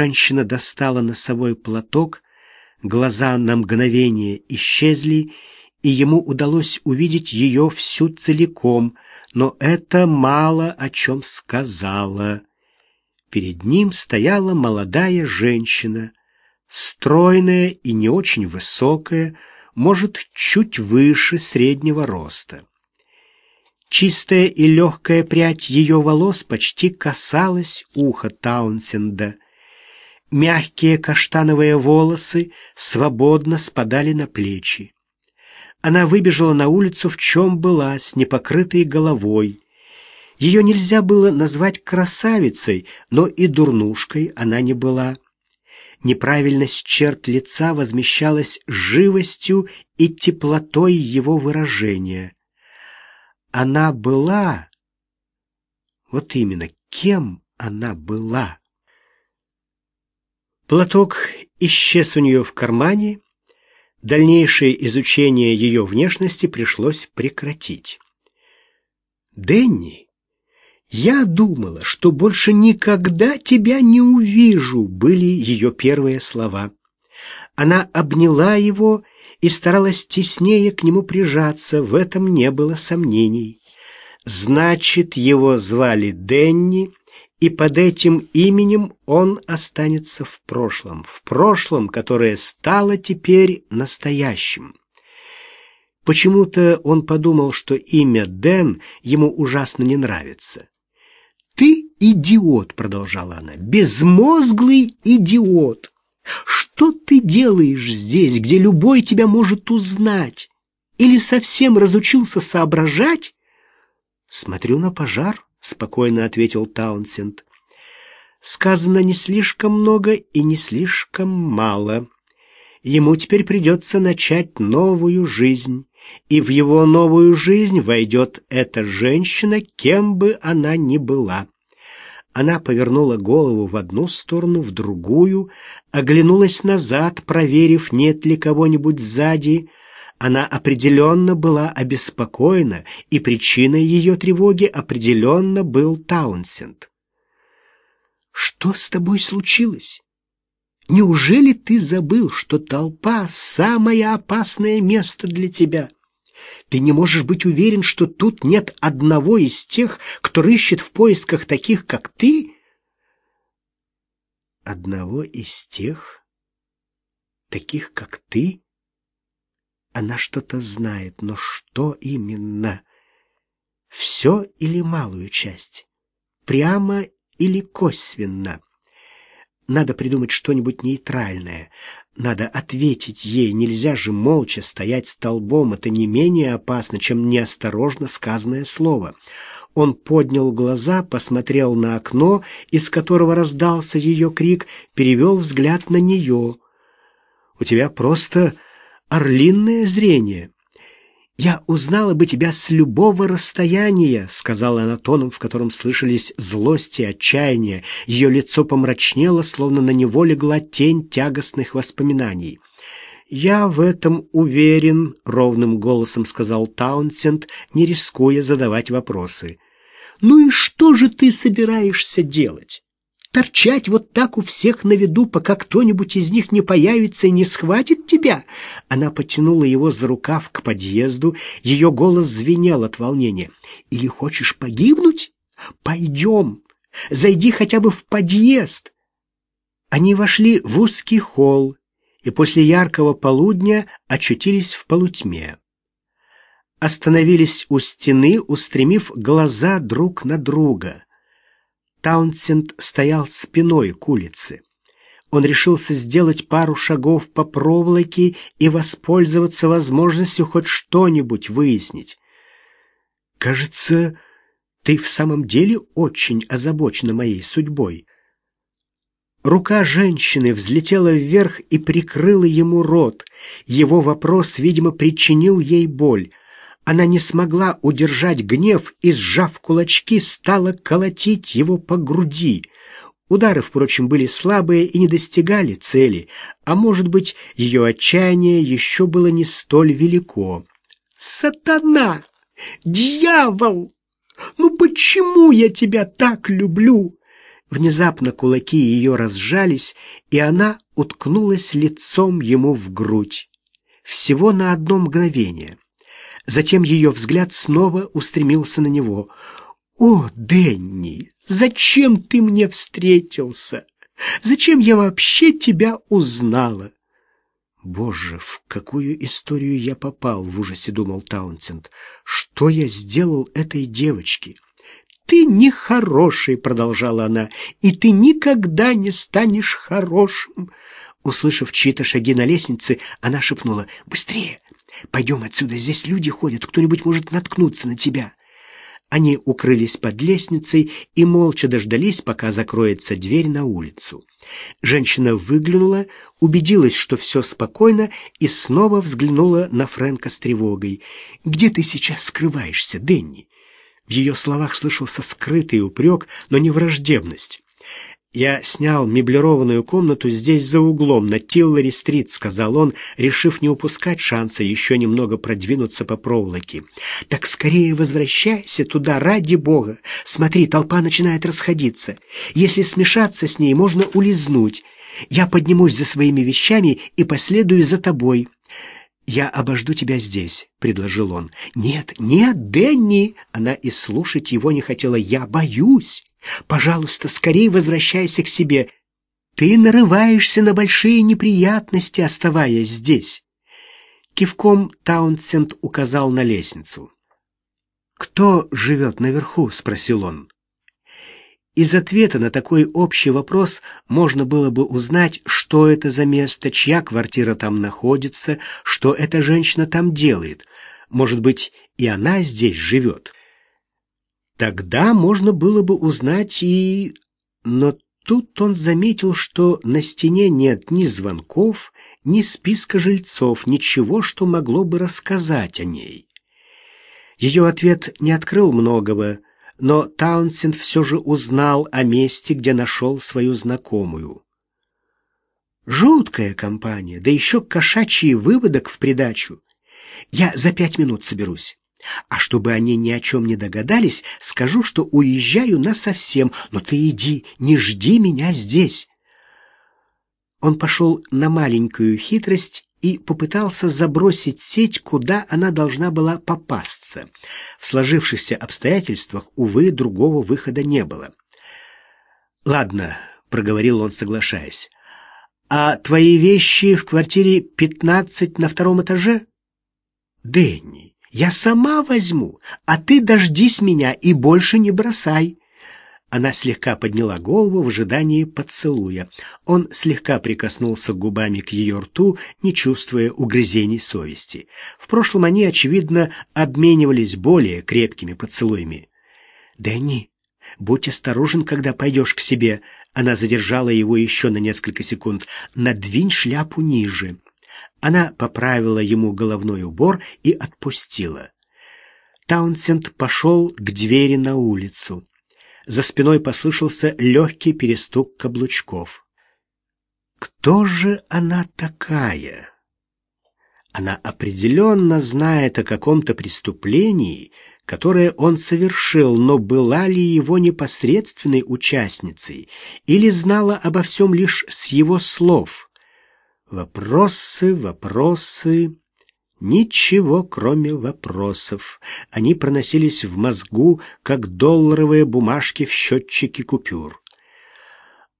Женщина достала носовой платок, глаза на мгновение исчезли, и ему удалось увидеть ее всю целиком, но это мало о чем сказала. Перед ним стояла молодая женщина, стройная и не очень высокая, может, чуть выше среднего роста. Чистая и легкая прядь ее волос почти касалась уха Таунсенда. Мягкие каштановые волосы свободно спадали на плечи. Она выбежала на улицу в чем была, с непокрытой головой. Ее нельзя было назвать красавицей, но и дурнушкой она не была. Неправильность черт лица возмещалась живостью и теплотой его выражения. Она была... Вот именно, кем она была? Платок исчез у нее в кармане, Дальнейшее изучение ее внешности пришлось прекратить. «Дэнни, я думала, что больше никогда тебя не увижу», — были ее первые слова. Она обняла его и старалась теснее к нему прижаться, в этом не было сомнений. Значит, его звали Дэнни, и под этим именем он останется в прошлом, в прошлом, которое стало теперь настоящим. Почему-то он подумал, что имя Дэн ему ужасно не нравится. «Ты идиот», — продолжала она, — «безмозглый идиот! Что ты делаешь здесь, где любой тебя может узнать? Или совсем разучился соображать?» «Смотрю на пожар», — спокойно ответил Таунсенд. «Сказано не слишком много и не слишком мало. Ему теперь придется начать новую жизнь, и в его новую жизнь войдет эта женщина, кем бы она ни была». Она повернула голову в одну сторону, в другую, оглянулась назад, проверив, нет ли кого-нибудь сзади, она определенно была обеспокоена, и причиной ее тревоги определенно был Таунсенд. «Что с тобой случилось? Неужели ты забыл, что толпа — самое опасное место для тебя? Ты не можешь быть уверен, что тут нет одного из тех, кто рыщет в поисках таких, как ты?» «Одного из тех, таких, как ты?» Она что-то знает, но что именно? Все или малую часть? Прямо или косвенно? Надо придумать что-нибудь нейтральное. Надо ответить ей. Нельзя же молча стоять столбом. Это не менее опасно, чем неосторожно сказанное слово. Он поднял глаза, посмотрел на окно, из которого раздался ее крик, перевел взгляд на нее. «У тебя просто орлиное зрение. «Я узнала бы тебя с любого расстояния», — сказала она тоном, в котором слышались злость и отчаяние. Ее лицо помрачнело, словно на него легла тень тягостных воспоминаний. «Я в этом уверен», — ровным голосом сказал Таунсенд, не рискуя задавать вопросы. «Ну и что же ты собираешься делать?» Торчать вот так у всех на виду, пока кто-нибудь из них не появится и не схватит тебя?» Она потянула его за рукав к подъезду, ее голос звенел от волнения. «Или хочешь погибнуть? Пойдем, зайди хотя бы в подъезд». Они вошли в узкий холл и после яркого полудня очутились в полутьме. Остановились у стены, устремив глаза друг на друга — Таунсенд стоял спиной к улице. Он решился сделать пару шагов по проволоке и воспользоваться возможностью хоть что-нибудь выяснить. «Кажется, ты в самом деле очень озабочена моей судьбой». Рука женщины взлетела вверх и прикрыла ему рот. Его вопрос, видимо, причинил ей боль. Она не смогла удержать гнев и, сжав кулачки, стала колотить его по груди. Удары, впрочем, были слабые и не достигали цели, а, может быть, ее отчаяние еще было не столь велико. «Сатана! Дьявол! Ну почему я тебя так люблю? Внезапно кулаки ее разжались, и она уткнулась лицом ему в грудь. Всего на одно мгновение. Затем ее взгляд снова устремился на него. «О, Дэнни, зачем ты мне встретился? Зачем я вообще тебя узнала?» «Боже, в какую историю я попал?» — в ужасе думал Таунсенд. «Что я сделал этой девочке?» «Ты нехороший», — продолжала она, — «и ты никогда не станешь хорошим». Услышав чьи-то шаги на лестнице, она шепнула «Быстрее! Пойдем отсюда, здесь люди ходят, кто-нибудь может наткнуться на тебя». Они укрылись под лестницей и молча дождались, пока закроется дверь на улицу. Женщина выглянула, убедилась, что все спокойно, и снова взглянула на Фрэнка с тревогой. «Где ты сейчас скрываешься, Дэнни?» В ее словах слышался скрытый упрек, но не враждебность. «Я снял меблированную комнату здесь за углом, на Тиллари-стрит», — сказал он, решив не упускать шанса еще немного продвинуться по проволоке. «Так скорее возвращайся туда, ради бога. Смотри, толпа начинает расходиться. Если смешаться с ней, можно улизнуть. Я поднимусь за своими вещами и последую за тобой». «Я обожду тебя здесь», — предложил он. «Нет, нет, Дэнни!» Она и слушать его не хотела. «Я боюсь!» Пожалуйста, скорее возвращайся к себе. Ты нарываешься на большие неприятности, оставаясь здесь. Кивком Таунсенд указал на лестницу. «Кто живет наверху?» — спросил он. Из ответа на такой общий вопрос можно было бы узнать, что это за место, чья квартира там находится, что эта женщина там делает. Может быть, и она здесь живет. Тогда можно было бы узнать и... Но тут он заметил, что на стене нет ни звонков, ни списка жильцов, ничего, что могло бы рассказать о ней. Ее ответ не открыл многого, но Таунсенд все же узнал о месте, где нашел свою знакомую. Жуткая компания, да еще кошачий выводок в придачу. Я за пять минут соберусь. А чтобы они ни о чем не догадались, скажу, что уезжаю насовсем, но ты иди, не жди меня здесь. Он пошел на маленькую хитрость и попытался забросить сеть, куда она должна была попасться. В сложившихся обстоятельствах, увы, другого выхода не было. «Ладно», — проговорил он, соглашаясь, — «а твои вещи в квартире пятнадцать на втором этаже?» «Дэнни, я сама возьму, а ты дождись меня и больше не бросай. Она слегка подняла голову в ожидании поцелуя. Он слегка прикоснулся губами к ее рту, не чувствуя угрызений совести. В прошлом они, очевидно, обменивались более крепкими поцелуями. «Дэнни, будь осторожен, когда пойдешь к себе». Она задержала его еще на несколько секунд. «Надвинь шляпу ниже». Она поправила ему головной убор и отпустила. Таунсенд пошел к двери на улицу. За спиной послышался легкий перестук каблучков. Кто же она такая? Она определенно знает о каком-то преступлении, которое он совершил, но была ли его непосредственной участницей или знала обо всем лишь с его слов? Вопросы, вопросы, ничего кроме вопросов. Они проносились в мозгу, как долларовые бумажки в счетчике купюр.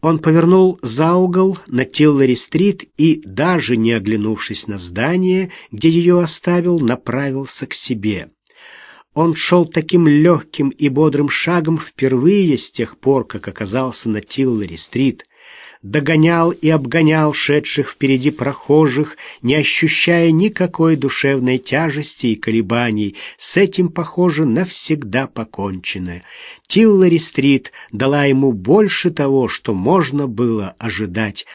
Он повернул за угол на Тиллери-стрит и, даже не оглянувшись на здание, где ее оставил, направился к себе. Он шел таким легким и бодрым шагом впервые с тех пор, как оказался на Тиллери-стрит догонял и обгонял шедших впереди прохожих, не ощущая никакой душевной тяжести и колебаний. С этим, похоже, навсегда покончено. Тиллари-стрит дала ему больше того, что можно было ожидать.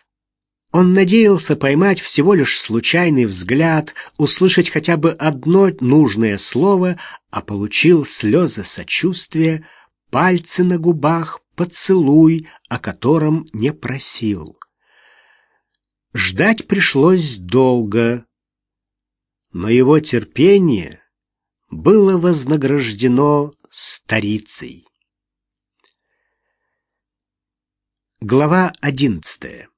Он надеялся поймать всего лишь случайный взгляд, услышать хотя бы одно нужное слово, а получил слезы сочувствия, пальцы на губах, поцелуй, о котором не просил. Ждать пришлось долго, но его терпение было вознаграждено старицей. Глава одиннадцатая